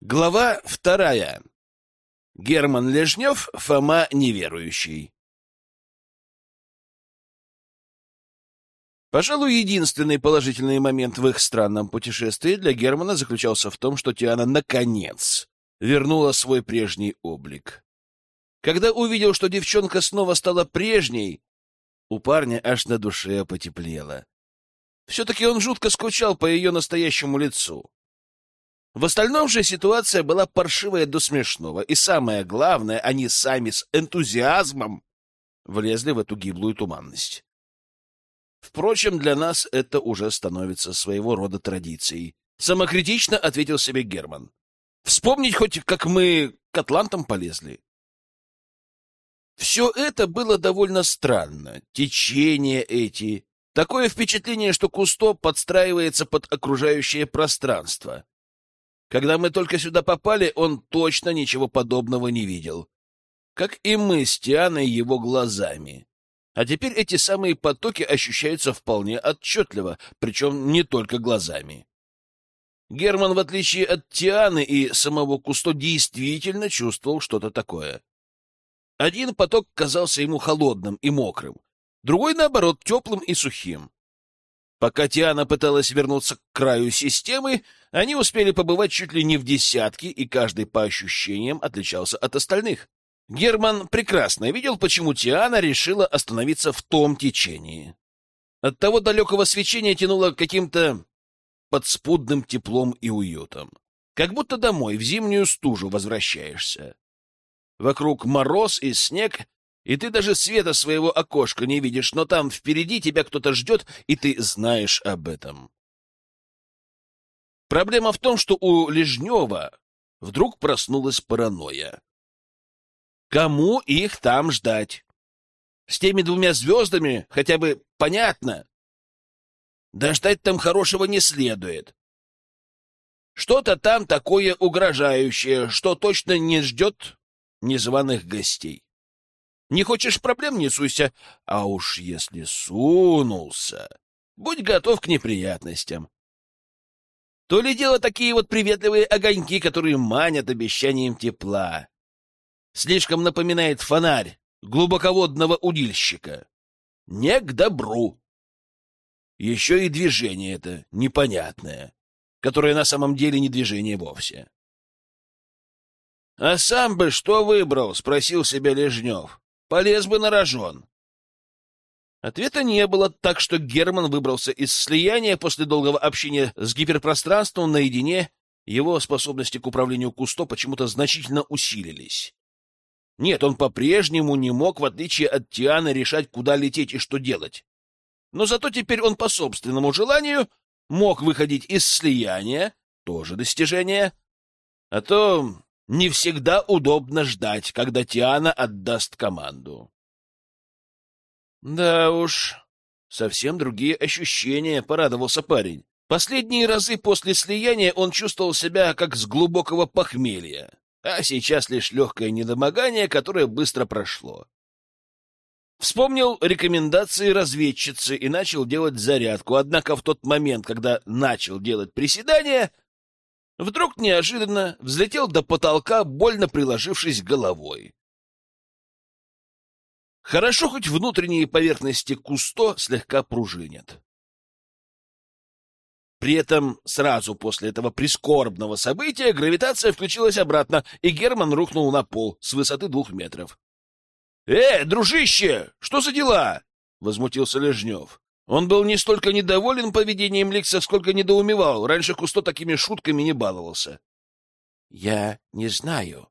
Глава вторая. Герман Лежнев, Фома неверующий. Пожалуй, единственный положительный момент в их странном путешествии для Германа заключался в том, что Тиана наконец вернула свой прежний облик. Когда увидел, что девчонка снова стала прежней, у парня аж на душе потеплело. Все-таки он жутко скучал по ее настоящему лицу. В остальном же ситуация была паршивая до смешного, и самое главное, они сами с энтузиазмом влезли в эту гиблую туманность. Впрочем, для нас это уже становится своего рода традицией. Самокритично ответил себе Герман. Вспомнить хоть, как мы к атлантам полезли. Все это было довольно странно. Течения эти. Такое впечатление, что Кусто подстраивается под окружающее пространство. Когда мы только сюда попали, он точно ничего подобного не видел. Как и мы с Тианой его глазами. А теперь эти самые потоки ощущаются вполне отчетливо, причем не только глазами. Герман, в отличие от Тианы и самого Кусто, действительно чувствовал что-то такое. Один поток казался ему холодным и мокрым, другой, наоборот, теплым и сухим. Пока Тиана пыталась вернуться к краю системы, они успели побывать чуть ли не в десятке, и каждый по ощущениям отличался от остальных. Герман прекрасно видел, почему Тиана решила остановиться в том течении. От того далекого свечения тянуло каким-то подспудным теплом и уютом. Как будто домой, в зимнюю стужу возвращаешься. Вокруг мороз и снег, и ты даже света своего окошка не видишь, но там впереди тебя кто-то ждет, и ты знаешь об этом. Проблема в том, что у Лежнева вдруг проснулась паранойя. Кому их там ждать? С теми двумя звездами хотя бы понятно. Да ждать там хорошего не следует. Что-то там такое угрожающее, что точно не ждет незваных гостей. Не хочешь проблем, не суйся. А уж если сунулся, будь готов к неприятностям. То ли дело такие вот приветливые огоньки, которые манят обещанием тепла. Слишком напоминает фонарь глубоководного удильщика. Не к добру. Еще и движение это непонятное, которое на самом деле не движение вовсе. — А сам бы что выбрал? — спросил себя Лежнев. Полез бы на рожон. Ответа не было, так что Герман выбрался из слияния после долгого общения с гиперпространством наедине. Его способности к управлению Кусто почему-то значительно усилились. Нет, он по-прежнему не мог, в отличие от Тианы, решать, куда лететь и что делать. Но зато теперь он по собственному желанию мог выходить из слияния, тоже достижение. А то не всегда удобно ждать, когда Тиана отдаст команду. Да уж, совсем другие ощущения, порадовался парень. Последние разы после слияния он чувствовал себя как с глубокого похмелья, а сейчас лишь легкое недомогание, которое быстро прошло. Вспомнил рекомендации разведчицы и начал делать зарядку, однако в тот момент, когда начал делать приседания, Вдруг неожиданно взлетел до потолка, больно приложившись головой. Хорошо, хоть внутренние поверхности Кусто слегка пружинят. При этом сразу после этого прискорбного события гравитация включилась обратно, и Герман рухнул на пол с высоты двух метров. — Э, дружище, что за дела? — возмутился Лежнев. Он был не столько недоволен поведением Ликса, сколько недоумевал. Раньше Кусто такими шутками не баловался. — Я не знаю.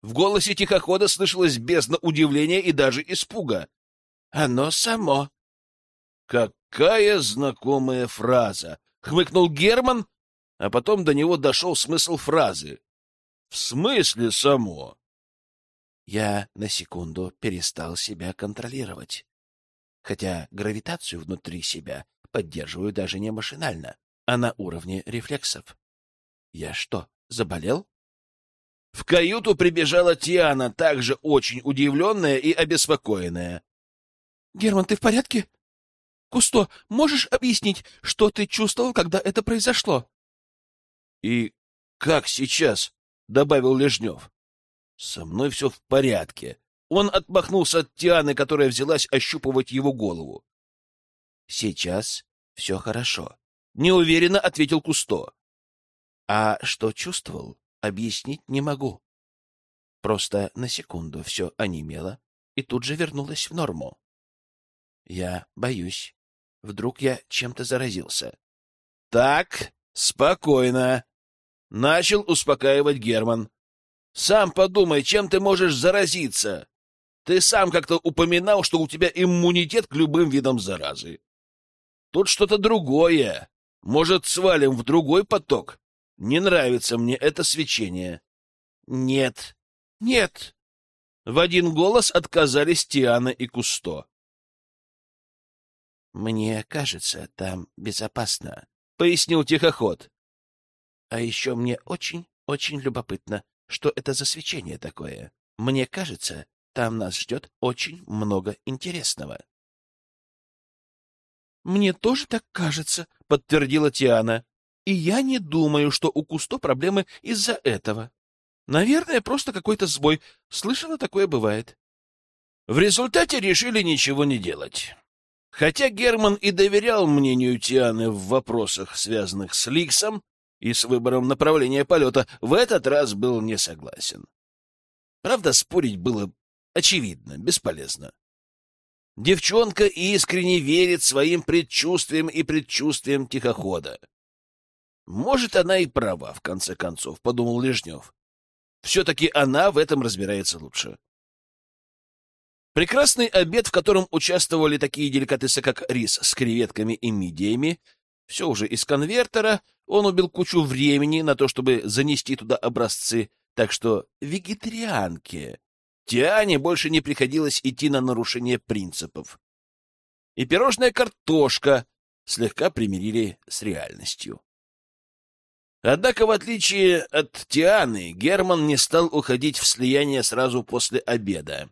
В голосе тихохода слышалось бездна удивления и даже испуга. — Оно само. — Какая знакомая фраза! — хмыкнул Герман, а потом до него дошел смысл фразы. — В смысле само? Я на секунду перестал себя контролировать хотя гравитацию внутри себя поддерживаю даже не машинально, а на уровне рефлексов. Я что, заболел? В каюту прибежала Тиана, также очень удивленная и обеспокоенная. — Герман, ты в порядке? Кусто, можешь объяснить, что ты чувствовал, когда это произошло? — И Как сейчас? — добавил Лежнев. — Со мной все в порядке. Он отмахнулся от Тианы, которая взялась ощупывать его голову. — Сейчас все хорошо. Неуверенно ответил Кусто. — А что чувствовал, объяснить не могу. Просто на секунду все онемело и тут же вернулось в норму. Я боюсь. Вдруг я чем-то заразился. — Так, спокойно. Начал успокаивать Герман. — Сам подумай, чем ты можешь заразиться. Ты сам как-то упоминал, что у тебя иммунитет к любым видам заразы. Тут что-то другое. Может, свалим в другой поток? Не нравится мне это свечение. — Нет, нет. В один голос отказались Тиана и Кусто. «Мне кажется, там безопасно», — пояснил тихоход. «А еще мне очень-очень любопытно, что это за свечение такое. Мне кажется, там нас ждет очень много интересного». «Мне тоже так кажется», — подтвердила Тиана. «И я не думаю, что у Кусто проблемы из-за этого. Наверное, просто какой-то сбой. Слышала, такое бывает». В результате решили ничего не делать. Хотя Герман и доверял мнению Тианы в вопросах, связанных с Ликсом и с выбором направления полета, в этот раз был не согласен. Правда, спорить было очевидно, бесполезно. Девчонка искренне верит своим предчувствиям и предчувствиям тихохода. Может, она и права, в конце концов, — подумал Лежнев. Все-таки она в этом разбирается лучше. Прекрасный обед, в котором участвовали такие деликатесы, как рис с креветками и мидиями, все уже из конвертера, он убил кучу времени на то, чтобы занести туда образцы, так что вегетарианке Тиане больше не приходилось идти на нарушение принципов. И пирожная картошка слегка примирили с реальностью. Однако, в отличие от Тианы, Герман не стал уходить в слияние сразу после обеда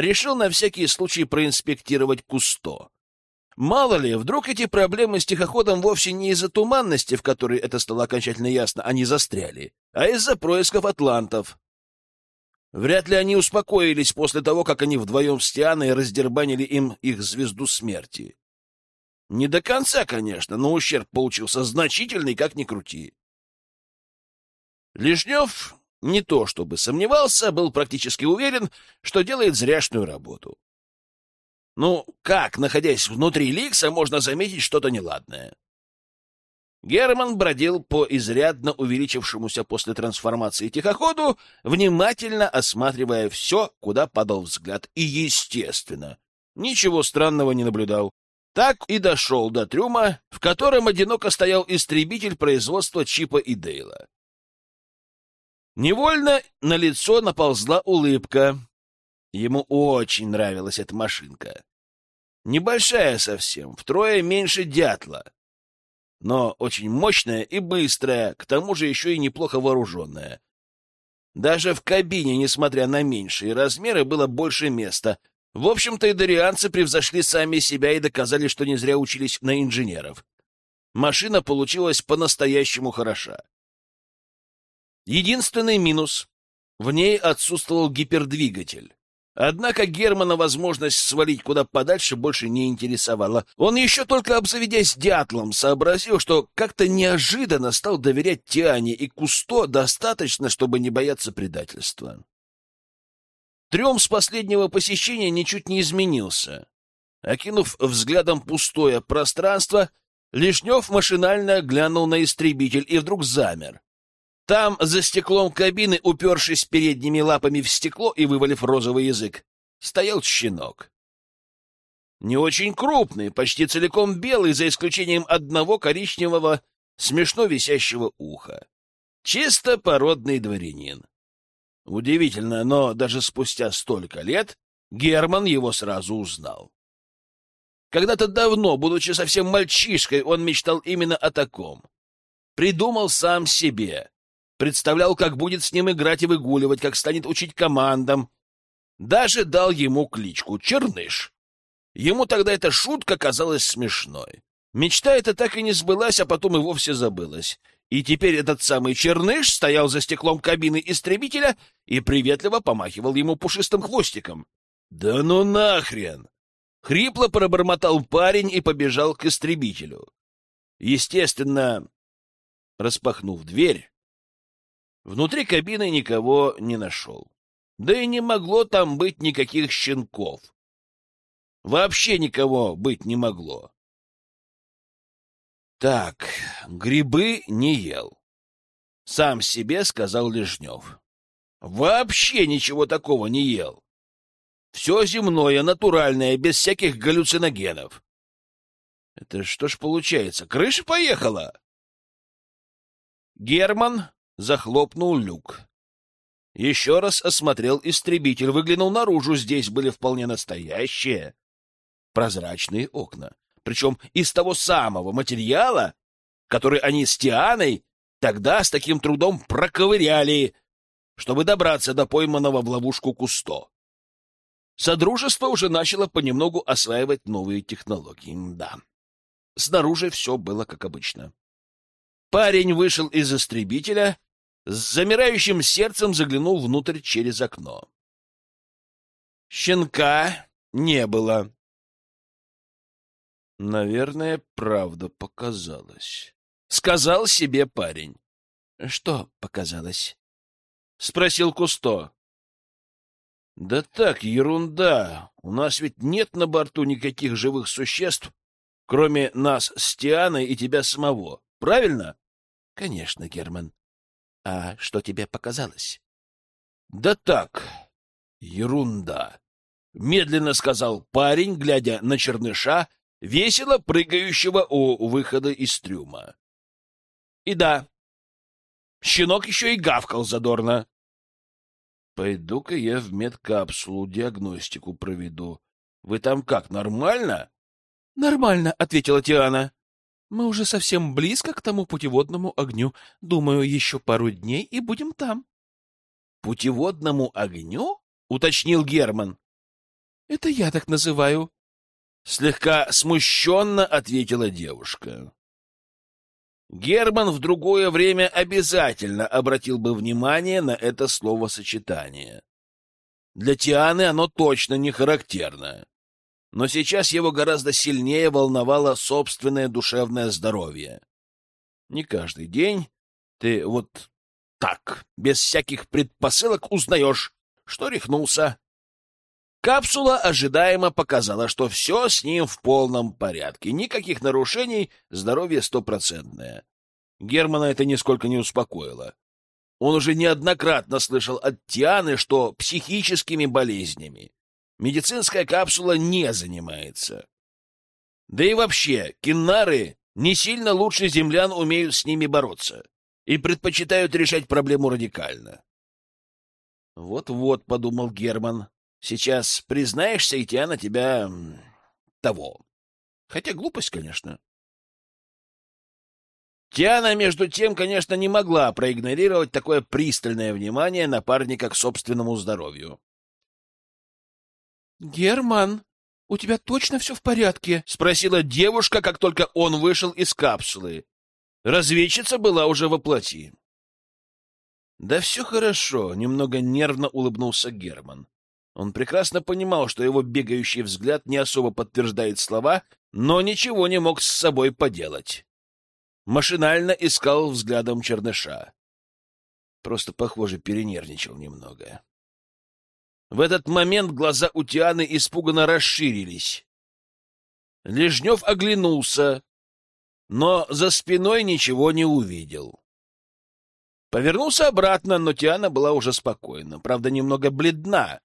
решил на всякий случай проинспектировать Кусто. Мало ли, вдруг эти проблемы с тихоходом вовсе не из-за туманности, в которой это стало окончательно ясно, они застряли, а из-за происков атлантов. Вряд ли они успокоились после того, как они вдвоем с Тианой раздербанили им их звезду смерти. Не до конца, конечно, но ущерб получился значительный, как ни крути. Лишнев не то чтобы сомневался, был практически уверен, что делает зряшную работу. Ну, как, находясь внутри Ликса, можно заметить что-то неладное? Герман бродил по изрядно увеличившемуся после трансформации тихоходу, внимательно осматривая все, куда падал взгляд, и, естественно, ничего странного не наблюдал. Так и дошел до трюма, в котором одиноко стоял истребитель производства Чипа и Дейла. Невольно на лицо наползла улыбка. Ему очень нравилась эта машинка. Небольшая совсем, втрое меньше дятла. Но очень мощная и быстрая, к тому же еще и неплохо вооруженная. Даже в кабине, несмотря на меньшие размеры, было больше места. В общем-то, идарианцы превзошли сами себя и доказали, что не зря учились на инженеров. Машина получилась по-настоящему хороша. Единственный минус — в ней отсутствовал гипердвигатель. Однако Германа возможность свалить куда подальше больше не интересовала. Он еще только обзаведясь дятлом сообразил, что как-то неожиданно стал доверять Тиане и Кусто достаточно, чтобы не бояться предательства. Трем с последнего посещения ничуть не изменился. Окинув взглядом пустое пространство, Лишнев машинально глянул на истребитель и вдруг замер. Там, за стеклом кабины, упершись передними лапами в стекло и вывалив розовый язык, стоял щенок. Не очень крупный, почти целиком белый, за исключением одного коричневого, смешно висящего уха. Чисто породный дворянин. Удивительно, но даже спустя столько лет Герман его сразу узнал. Когда-то давно, будучи совсем мальчишкой, он мечтал именно о таком. Придумал сам себе, представлял, как будет с ним играть и выгуливать, как станет учить командам. Даже дал ему кличку Черныш. Ему тогда эта шутка казалась смешной. Мечта эта так и не сбылась, а потом и вовсе забылась. И теперь этот самый черныш стоял за стеклом кабины истребителя и приветливо помахивал ему пушистым хвостиком. «Да ну нахрен!» Хрипло пробормотал парень и побежал к истребителю. Естественно, распахнув дверь, внутри кабины никого не нашел. Да и не могло там быть никаких щенков. Вообще никого быть не могло. Так, грибы не ел. Сам себе сказал Лежнев. Вообще ничего такого не ел. Все земное, натуральное, без всяких галлюциногенов. Это что ж получается, крыша поехала? Герман захлопнул люк. Еще раз осмотрел истребитель, выглянул наружу. Здесь были вполне настоящие прозрачные окна. Причем из того самого материала, который они с Тианой тогда с таким трудом проковыряли, чтобы добраться до пойманного в ловушку Кусто. Содружество уже начало понемногу осваивать новые технологии. Да. Снаружи все было как обычно. Парень вышел из истребителя, с замирающим сердцем заглянул внутрь через окно. Щенка не было. Наверное, правда показалось. Сказал себе парень. Что показалось? Спросил Кусто. Да так, ерунда. У нас ведь нет на борту никаких живых существ, кроме нас с Тианой и тебя самого. Правильно? Конечно, Герман. А что тебе показалось? Да так, ерунда. Медленно сказал парень, глядя на черныша, весело прыгающего у выхода из трюма. И да, щенок еще и гавкал задорно. Пойду-ка я в медкапсулу диагностику проведу. Вы там как, нормально? Нормально, ответила Тиана. Мы уже совсем близко к тому путеводному огню. Думаю, еще пару дней и будем там. Путеводному огню? уточнил Герман. Это я так называю. Слегка смущенно ответила девушка. Герман в другое время обязательно обратил бы внимание на это словосочетание. Для Тианы оно точно не характерно. Но сейчас его гораздо сильнее волновало собственное душевное здоровье. Не каждый день ты вот так, без всяких предпосылок, узнаешь, что рехнулся. Капсула ожидаемо показала, что все с ним в полном порядке. Никаких нарушений, здоровье стопроцентное. Германа это нисколько не успокоило. Он уже неоднократно слышал от Тианы, что психическими болезнями медицинская капсула не занимается. Да и вообще, киннары не сильно лучше землян умеют с ними бороться и предпочитают решать проблему радикально. «Вот-вот», — подумал Герман, Сейчас признаешься, и Тиана тебя... того. Хотя глупость, конечно. Тиана, между тем, конечно, не могла проигнорировать такое пристальное внимание напарника к собственному здоровью. — Герман, у тебя точно все в порядке? — спросила девушка, как только он вышел из капсулы. Разведчица была уже во плоти. — Да все хорошо, — немного нервно улыбнулся Герман. Он прекрасно понимал, что его бегающий взгляд не особо подтверждает слова, но ничего не мог с собой поделать. Машинально искал взглядом черныша. Просто, похоже, перенервничал немного. В этот момент глаза у Тианы испуганно расширились. Лежнев оглянулся, но за спиной ничего не увидел. Повернулся обратно, но Тиана была уже спокойна, правда, немного бледна,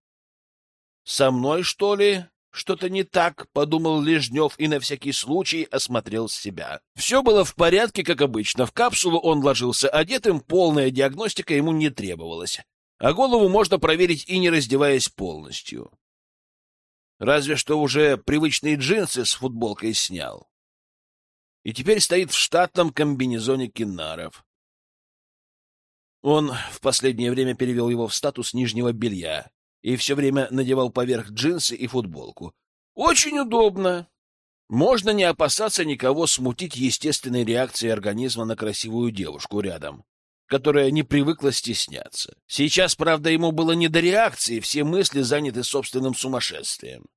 «Со мной, что ли?» «Что-то не так», — подумал Лежнев и на всякий случай осмотрел себя. Все было в порядке, как обычно. В капсулу он ложился одетым, полная диагностика ему не требовалась. А голову можно проверить и не раздеваясь полностью. Разве что уже привычные джинсы с футболкой снял. И теперь стоит в штатном комбинезоне кинаров. Он в последнее время перевел его в статус нижнего белья, и все время надевал поверх джинсы и футболку. Очень удобно. можно не опасаться никого смутить естественной реакцией организма на красивую девушку рядом, которая не привыкла стесняться. Сейчас, правда, ему было не до реакции, все мысли заняты собственным сумасшествием.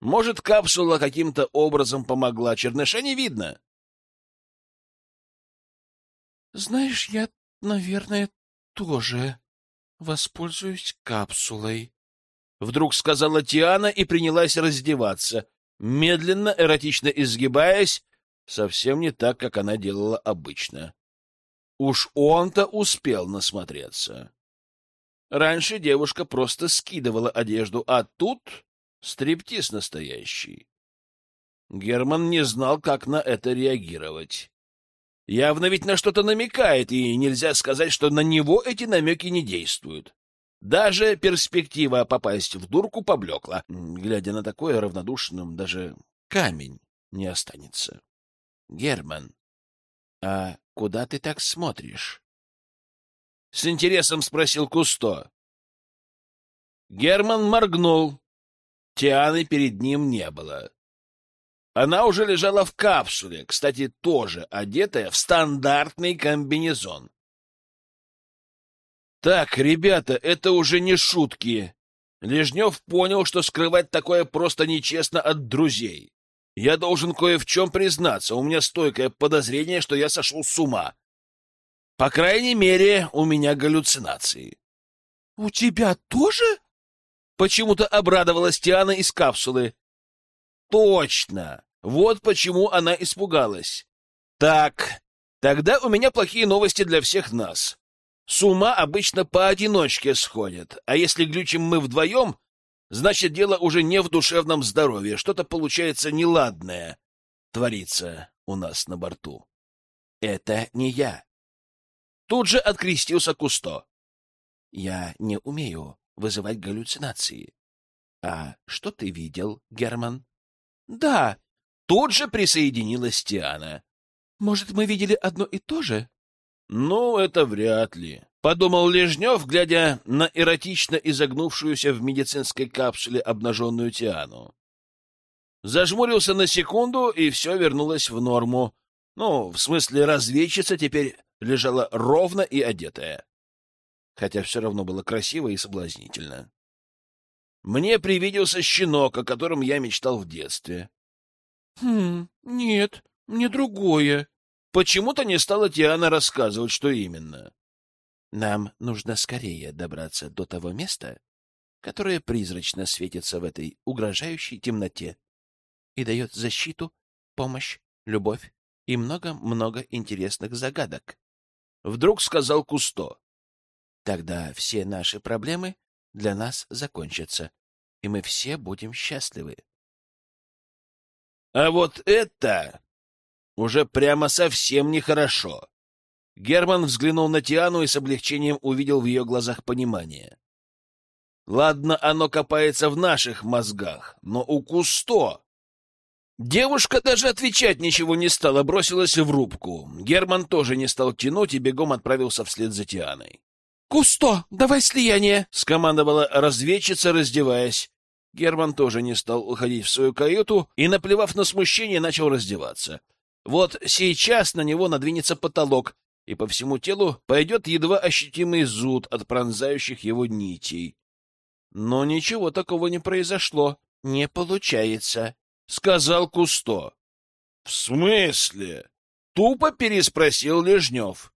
Может, капсула каким-то образом помогла, черныша не видно. Знаешь, я, наверное, тоже воспользуюсь капсулой. Вдруг сказала Тиана и принялась раздеваться, медленно, эротично изгибаясь, совсем не так, как она делала обычно. Уж он-то успел насмотреться. Раньше девушка просто скидывала одежду, а тут стриптиз настоящий. Герман не знал, как на это реагировать. Явно ведь на что-то намекает, и нельзя сказать, что на него эти намеки не действуют. Даже перспектива попасть в дурку поблекла. Глядя на такое равнодушным, даже камень не останется. — Герман, а куда ты так смотришь? — с интересом спросил Кусто. Герман моргнул. Тианы перед ним не было. Она уже лежала в капсуле, кстати, тоже одетая в стандартный комбинезон. Так, ребята, это уже не шутки. Лежнев понял, что скрывать такое просто нечестно от друзей. Я должен кое в чем признаться. У меня стойкое подозрение, что я сошел с ума. По крайней мере, у меня галлюцинации. — У тебя тоже? Почему-то обрадовалась Тиана из капсулы. — Точно! Вот почему она испугалась. Так, тогда у меня плохие новости для всех нас. С ума обычно поодиночке сходят, а если глючим мы вдвоем, значит, дело уже не в душевном здоровье, что-то получается неладное творится у нас на борту. Это не я. Тут же открестился Кусто. Я не умею вызывать галлюцинации. А что ты видел, Герман? Да, Тут же присоединилась Тиана. «Может, мы видели одно и то же?» «Ну, это вряд ли», — подумал Лежнев, глядя на эротично изогнувшуюся в медицинской капсуле обнаженную Тиану. Зажмурился на секунду, и все вернулось в норму. Ну, в смысле, разведчица теперь лежала ровно и одетая. Хотя все равно было красиво и соблазнительно. Мне привиделся щенок, о котором я мечтал в детстве. «Хм, нет, мне другое». Почему-то не стала Тиана рассказывать, что именно. «Нам нужно скорее добраться до того места, которое призрачно светится в этой угрожающей темноте и дает защиту, помощь, любовь и много-много интересных загадок. Вдруг сказал Кусто. Тогда все наши проблемы для нас закончатся, и мы все будем счастливы. А вот это уже прямо совсем нехорошо. Герман взглянул на Тиану и с облегчением увидел в ее глазах понимание. Ладно, оно копается в наших мозгах, но у Кусто... Девушка даже отвечать ничего не стала, бросилась в рубку. Герман тоже не стал тянуть и бегом отправился вслед за Тианой. — Кусто, давай слияние! — скомандовала разведчица, раздеваясь. Герман тоже не стал уходить в свою каюту и, наплевав на смущение, начал раздеваться. Вот сейчас на него надвинется потолок, и по всему телу пойдет едва ощутимый зуд от пронзающих его нитей. Но ничего такого не произошло. — Не получается, — сказал Кусто. — В смысле? — тупо переспросил Лежнев.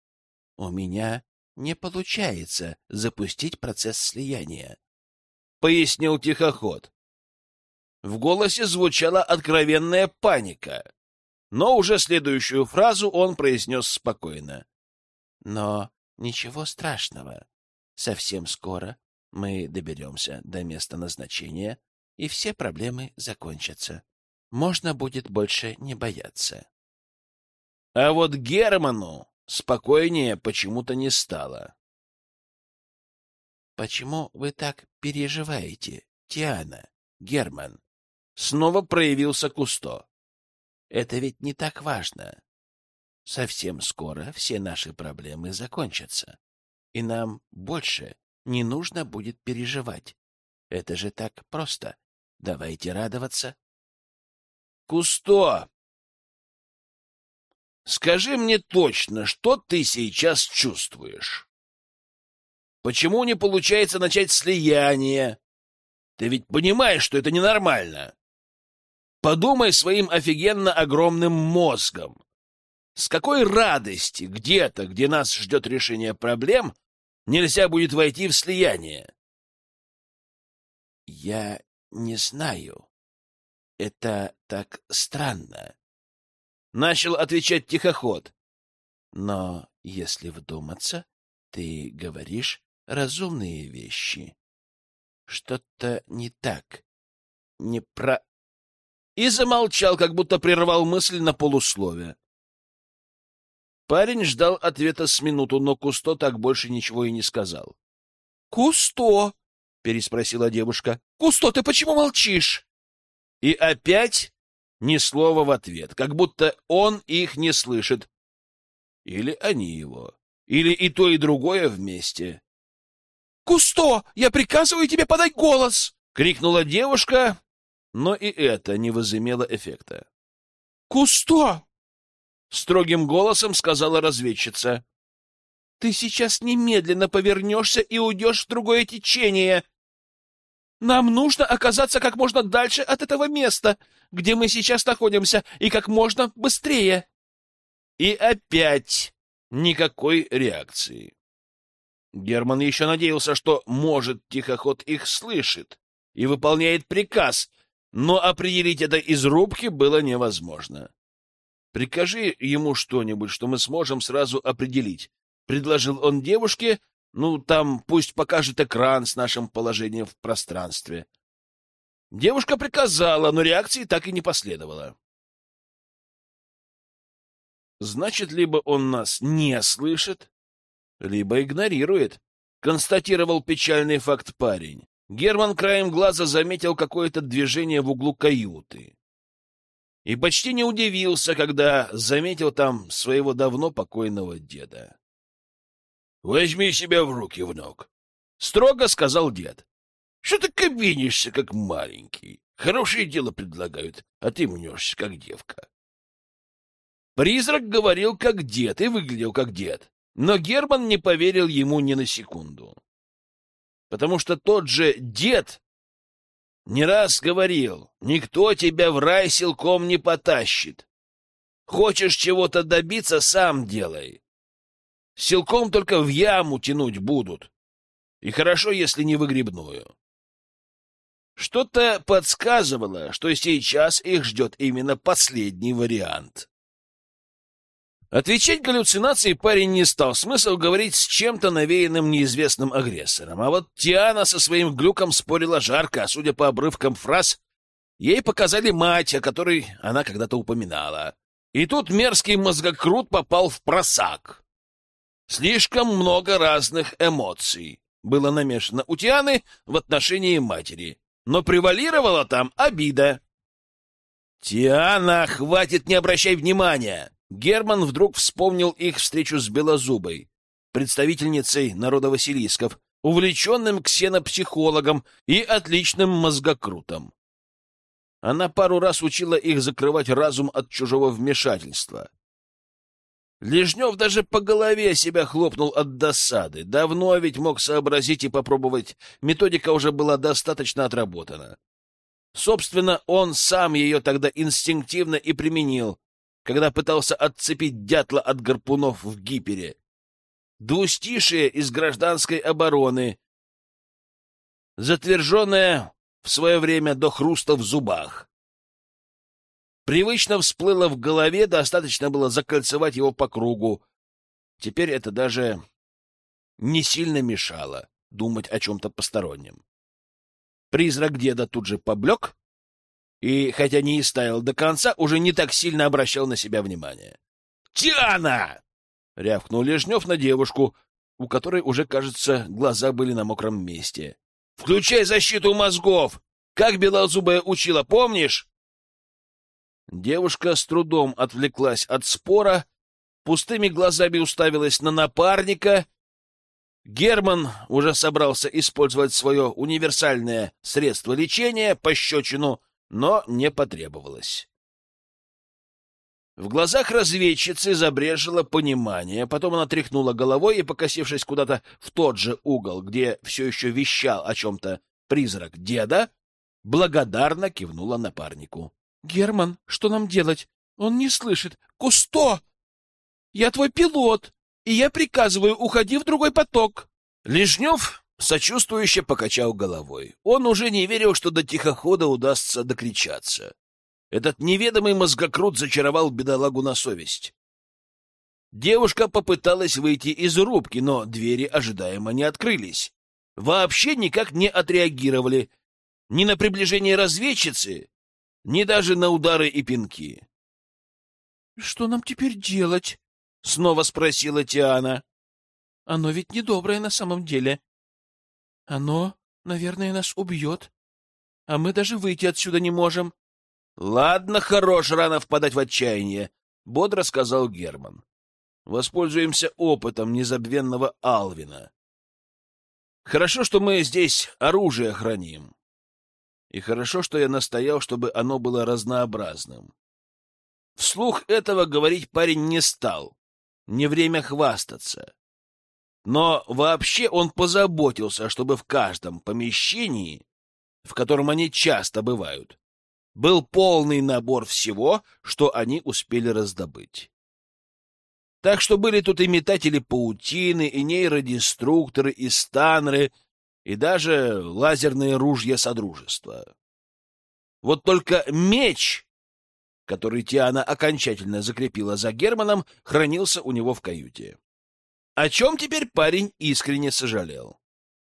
— У меня не получается запустить процесс слияния. — пояснил тихоход. В голосе звучала откровенная паника, но уже следующую фразу он произнес спокойно. — Но ничего страшного. Совсем скоро мы доберемся до места назначения, и все проблемы закончатся. Можно будет больше не бояться. А вот Герману спокойнее почему-то не стало. Почему вы так переживаете, Тиана, Герман? Снова проявился Кусто. Это ведь не так важно. Совсем скоро все наши проблемы закончатся, и нам больше не нужно будет переживать. Это же так просто. Давайте радоваться. Кусто, скажи мне точно, что ты сейчас чувствуешь? Почему не получается начать слияние? Ты ведь понимаешь, что это ненормально. Подумай своим офигенно огромным мозгом. С какой радости где-то, где нас ждет решение проблем, нельзя будет войти в слияние? Я не знаю. Это так странно. Начал отвечать тихоход. Но если вдуматься, ты говоришь разумные вещи. Что-то не так. Не про... И замолчал, как будто прервал мысль на полусловие. Парень ждал ответа с минуту, но Кусто так больше ничего и не сказал. — Кусто! — переспросила девушка. — Кусто, ты почему молчишь? И опять ни слова в ответ, как будто он их не слышит. Или они его. Или и то, и другое вместе. «Кусто! Я приказываю тебе подать голос!» — крикнула девушка, но и это не возымело эффекта. «Кусто!» — строгим голосом сказала разведчица. «Ты сейчас немедленно повернешься и уйдешь в другое течение. Нам нужно оказаться как можно дальше от этого места, где мы сейчас находимся, и как можно быстрее». И опять никакой реакции. Герман еще надеялся, что, может, тихоход их слышит и выполняет приказ, но определить это из рубки было невозможно. «Прикажи ему что-нибудь, что мы сможем сразу определить», — предложил он девушке, «ну, там пусть покажет экран с нашим положением в пространстве». Девушка приказала, но реакции так и не последовало. Значит, либо он нас не слышит, либо игнорирует, констатировал печальный факт парень. Герман краем глаза заметил какое-то движение в углу каюты. И почти не удивился, когда заметил там своего давно покойного деда. — Возьми себя в руки, внук, — строго сказал дед. — Что ты кабинишься, как маленький? Хорошее дело предлагают, а ты мнешься, как девка. Призрак говорил, как дед, и выглядел, как дед. Но Герман не поверил ему ни на секунду. Потому что тот же дед не раз говорил, никто тебя в рай силком не потащит. Хочешь чего-то добиться, сам делай. Силком только в яму тянуть будут. И хорошо, если не выгребную. Что-то подсказывало, что сейчас их ждет именно последний вариант. Отвечать галлюцинации парень не стал. Смысл говорить с чем-то навеянным неизвестным агрессором. А вот Тиана со своим глюком спорила жарко, а судя по обрывкам фраз, ей показали мать, о которой она когда-то упоминала. И тут мерзкий мозгокрут попал в просак. Слишком много разных эмоций было намешано у Тианы в отношении матери, но превалировала там обида. «Тиана, хватит, не обращай внимания!» Герман вдруг вспомнил их встречу с Белозубой, представительницей народа Василисков, увлеченным ксенопсихологом и отличным мозгокрутом. Она пару раз учила их закрывать разум от чужого вмешательства. Лежнев даже по голове себя хлопнул от досады. Давно ведь мог сообразить и попробовать. Методика уже была достаточно отработана. Собственно, он сам ее тогда инстинктивно и применил, когда пытался отцепить дятла от гарпунов в Гипере. Двустишие из гражданской обороны, затверженное в свое время до хруста в зубах. Привычно всплыло в голове, достаточно было закольцевать его по кругу. Теперь это даже не сильно мешало думать о чем-то постороннем. Призрак деда тут же поблек, и, хотя не истаял до конца, уже не так сильно обращал на себя внимание. «Тиана!» — рявкнул Лежнев на девушку, у которой уже, кажется, глаза были на мокром месте. «Включай защиту мозгов! Как Белозубая учила, помнишь?» Девушка с трудом отвлеклась от спора, пустыми глазами уставилась на напарника. Герман уже собрался использовать свое универсальное средство лечения, пощечину, но не потребовалось. В глазах разведчицы забрежило понимание, потом она тряхнула головой и, покосившись куда-то в тот же угол, где все еще вещал о чем-то призрак деда, благодарно кивнула напарнику. — Герман, что нам делать? Он не слышит. — Кусто! Я твой пилот, и я приказываю, уходи в другой поток. Лежнев сочувствующе покачал головой. Он уже не верил, что до тихохода удастся докричаться. Этот неведомый мозгокрут зачаровал бедолагу на совесть. Девушка попыталась выйти из рубки, но двери ожидаемо не открылись. Вообще никак не отреагировали ни на приближение разведчицы, ни даже на удары и пинки. — Что нам теперь делать? — снова спросила Тиана. — Оно ведь недоброе на самом деле. Оно, наверное, нас убьет, а мы даже выйти отсюда не можем. Ладно, хорош, рано впадать в отчаяние, бодро сказал Герман. Воспользуемся опытом незабвенного Алвина. Хорошо, что мы здесь оружие храним. И хорошо, что я настоял, чтобы оно было разнообразным. Вслух этого говорить парень не стал. Не время хвастаться. Но вообще он позаботился, чтобы в каждом помещении, в котором они часто бывают, был полный набор всего, что они успели раздобыть. Так что были тут и метатели паутины, и нейродеструкторы, и станры, и даже лазерные ружья Содружества. Вот только меч, который Тиана окончательно закрепила за Германом, хранился у него в каюте. О чем теперь парень искренне сожалел.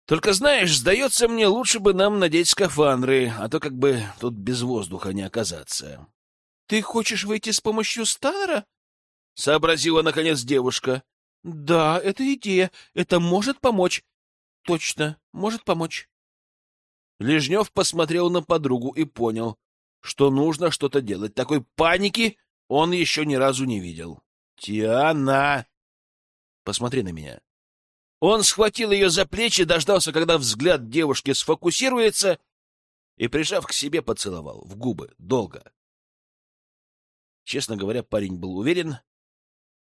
Только знаешь, сдается мне, лучше бы нам надеть скафандры, а то как бы тут без воздуха не оказаться. — Ты хочешь выйти с помощью Станнера? — сообразила, наконец, девушка. — Да, это идея. Это может помочь. Точно, может помочь. Лежнев посмотрел на подругу и понял, что нужно что-то делать. Такой паники он еще ни разу не видел. — Тиана! Посмотри на меня. Он схватил ее за плечи, дождался, когда взгляд девушки сфокусируется, и, прижав к себе, поцеловал в губы долго. Честно говоря, парень был уверен,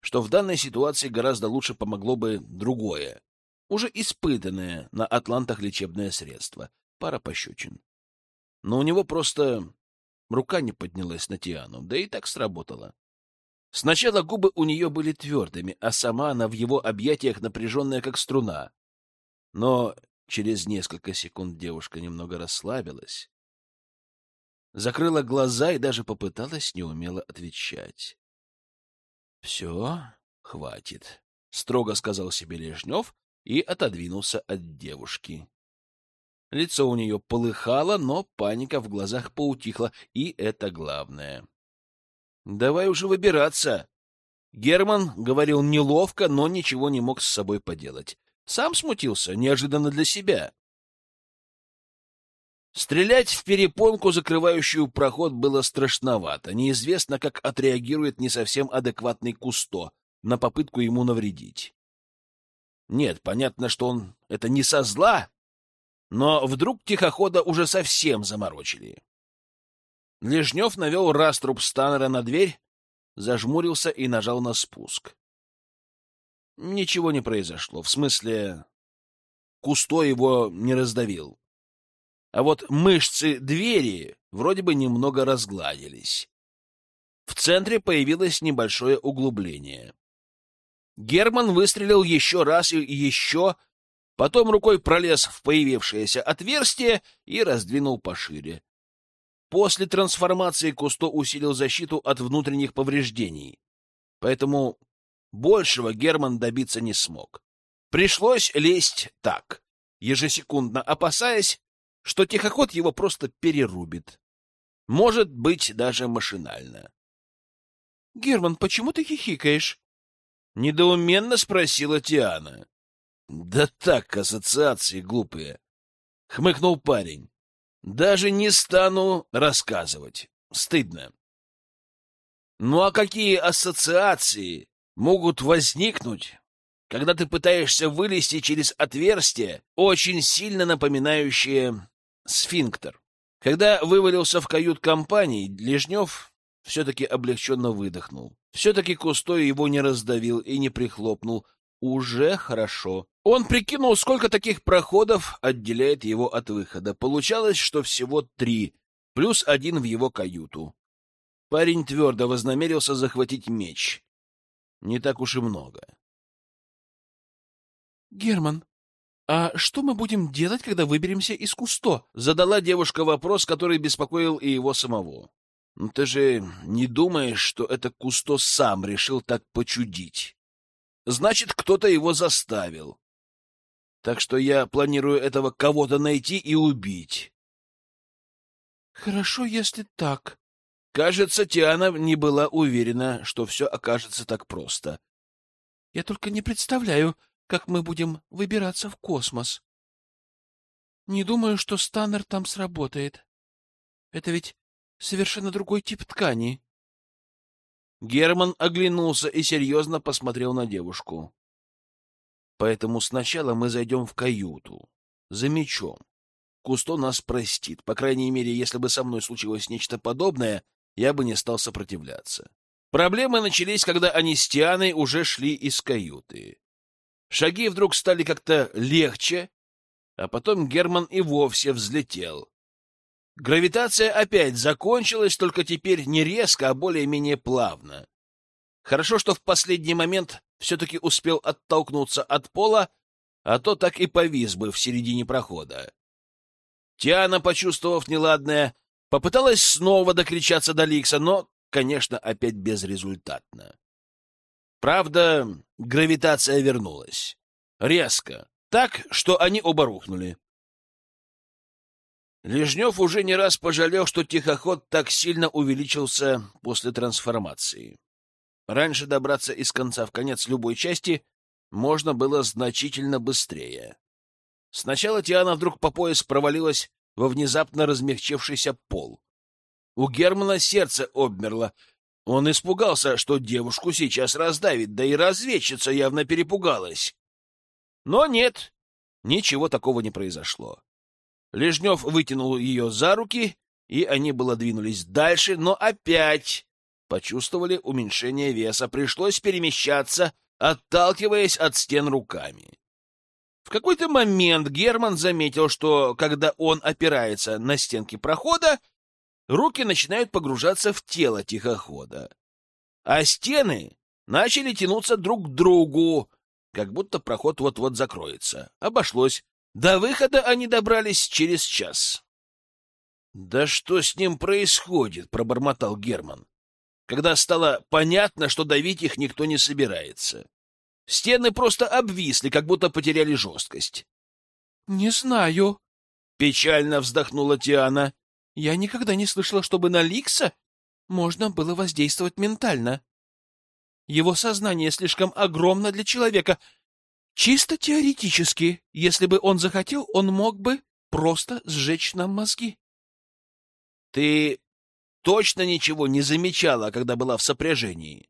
что в данной ситуации гораздо лучше помогло бы другое, уже испытанное на атлантах лечебное средство, пара пощечин. Но у него просто рука не поднялась на Тиану, да и так сработало. Сначала губы у нее были твердыми, а сама она в его объятиях напряженная, как струна. Но через несколько секунд девушка немного расслабилась, закрыла глаза и даже попыталась неумело отвечать. — Все, хватит, — строго сказал себе Лежнев и отодвинулся от девушки. Лицо у нее полыхало, но паника в глазах поутихла, и это главное. Давай уже выбираться. Герман говорил неловко, но ничего не мог с собой поделать. Сам смутился, неожиданно для себя. Стрелять в перепонку, закрывающую проход, было страшновато. Неизвестно, как отреагирует не совсем адекватный Кусто на попытку ему навредить. Нет, понятно, что он это не со зла, но вдруг тихохода уже совсем заморочили. Лежнев навел раструб Станнера на дверь, зажмурился и нажал на спуск. Ничего не произошло, в смысле, Кусто его не раздавил. А вот мышцы двери вроде бы немного разгладились. В центре появилось небольшое углубление. Герман выстрелил еще раз и еще, потом рукой пролез в появившееся отверстие и раздвинул пошире. После трансформации Кусто усилил защиту от внутренних повреждений, поэтому большего Герман добиться не смог. Пришлось лезть так, ежесекундно опасаясь, что тихоход его просто перерубит. Может быть, даже машинально. — Герман, почему ты хихикаешь? — недоуменно спросила Тиана. — Да так, ассоциации глупые, — хмыкнул парень. Даже не стану рассказывать. Стыдно. Ну а какие ассоциации могут возникнуть, когда ты пытаешься вылезти через отверстие, очень сильно напоминающее сфинктер? Когда вывалился в кают-компании, Лежнев все-таки облегченно выдохнул. Все-таки Кустой его не раздавил и не прихлопнул. Уже хорошо. Он прикинул, сколько таких проходов отделяет его от выхода. Получалось, что всего три, плюс один в его каюту. Парень твердо вознамерился захватить меч. Не так уж и много. — Герман, а что мы будем делать, когда выберемся из Кусто? — задала девушка вопрос, который беспокоил и его самого. Ты же не думаешь, что это Кусто сам решил так почудить? Значит, кто-то его заставил. Так что я планирую этого кого-то найти и убить. — Хорошо, если так. Кажется, Тиана не была уверена, что все окажется так просто. — Я только не представляю, как мы будем выбираться в космос. Не думаю, что Станнер там сработает. Это ведь совершенно другой тип ткани. Герман оглянулся и серьезно посмотрел на девушку. Поэтому сначала мы зайдем в каюту. За мечом. Кусто нас простит. По крайней мере, если бы со мной случилось нечто подобное, я бы не стал сопротивляться. Проблемы начались, когда они с Тианой уже шли из каюты. Шаги вдруг стали как-то легче, а потом Герман и вовсе взлетел. Гравитация опять закончилась, только теперь не резко, а более-менее плавно. Хорошо, что в последний момент все-таки успел оттолкнуться от пола, а то так и повис бы в середине прохода. Тиана, почувствовав неладное, попыталась снова докричаться до Ликса, но, конечно, опять безрезультатно. Правда, гравитация вернулась. Резко. Так, что они оба рухнули. Лежнев уже не раз пожалел, что тихоход так сильно увеличился после трансформации. Раньше добраться из конца в конец любой части можно было значительно быстрее. Сначала Тиана вдруг по пояс провалилась во внезапно размягчившийся пол. У Германа сердце обмерло. Он испугался, что девушку сейчас раздавит, да и разведчица явно перепугалась. Но нет, ничего такого не произошло. Лежнев вытянул ее за руки, и они было двинулись дальше, но опять почувствовали уменьшение веса. Пришлось перемещаться, отталкиваясь от стен руками. В какой-то момент Герман заметил, что когда он опирается на стенки прохода, руки начинают погружаться в тело тихохода. А стены начали тянуться друг к другу, как будто проход вот-вот закроется. Обошлось. До выхода они добрались через час. «Да что с ним происходит?» — пробормотал Герман, когда стало понятно, что давить их никто не собирается. Стены просто обвисли, как будто потеряли жесткость. «Не знаю», — печально вздохнула Тиана. «Я никогда не слышала, чтобы на Ликса можно было воздействовать ментально. Его сознание слишком огромно для человека, Чисто теоретически, если бы он захотел, он мог бы просто сжечь нам мозги. Ты точно ничего не замечала, когда была в сопряжении?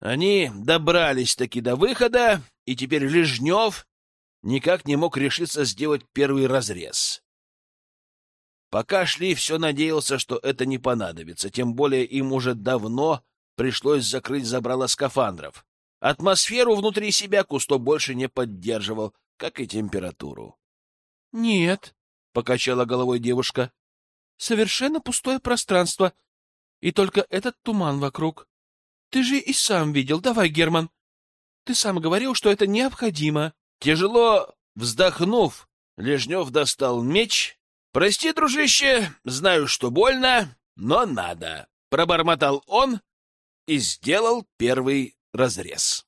Они добрались-таки до выхода, и теперь Лежнев никак не мог решиться сделать первый разрез. Пока шли, все надеялся, что это не понадобится, тем более им уже давно пришлось закрыть забрало скафандров. Атмосферу внутри себя Кусто больше не поддерживал, как и температуру. — Нет, — покачала головой девушка, — совершенно пустое пространство, и только этот туман вокруг. Ты же и сам видел. Давай, Герман. Ты сам говорил, что это необходимо. Тяжело вздохнув, Лежнев достал меч. — Прости, дружище, знаю, что больно, но надо, — пробормотал он и сделал первый разрез.